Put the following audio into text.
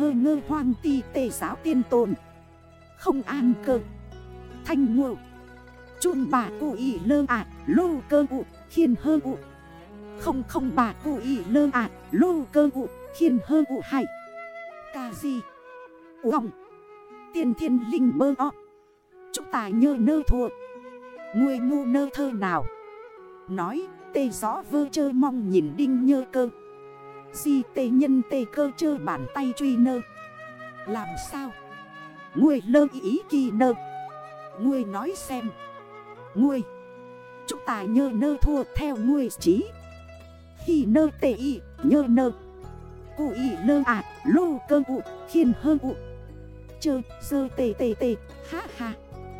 hơ ngơ hoang ti tề giáo tiên tồn. Không an cơ. Thanh ngộ. Chun bà cụ ý lơ ạ, lô cơ ụ, khiên hơ ụ. Không không bà cụ ý lơ ạ, lô cơ ụ, khiên hơ ụ hay. Ca gì Uông. Tiên thiên linh bơ o. Chúng ta nhơ nơ thua Người ngu nơ thơ nào. Nói, tê gió vơ chơ mong nhìn đinh nhơ cơ. Di tê nhân tê cơ chơ bàn tay truy nơ. Làm sao? Ngươi lơ ý kỳ nơ. Ngươi nói xem. Ngươi. Chúng ta nhơ nơ thua theo ngươi trí. Khi nơ tê y nhơ nơ. Cụ y lơ à, lô cơ ụ khiên hơ ụ Chơ dơ tê tê tê. Ha ha.